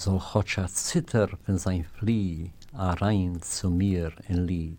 soll Chotscha zitter, wenn sein Flieh a rein zu mir in Lied.